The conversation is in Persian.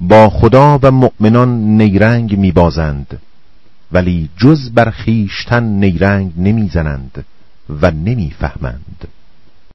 با خدا و مؤمنان نیرنگ میبازند ولی جز بر خیشتن نیرنگ نمی‌زنند و نمی‌فهمند.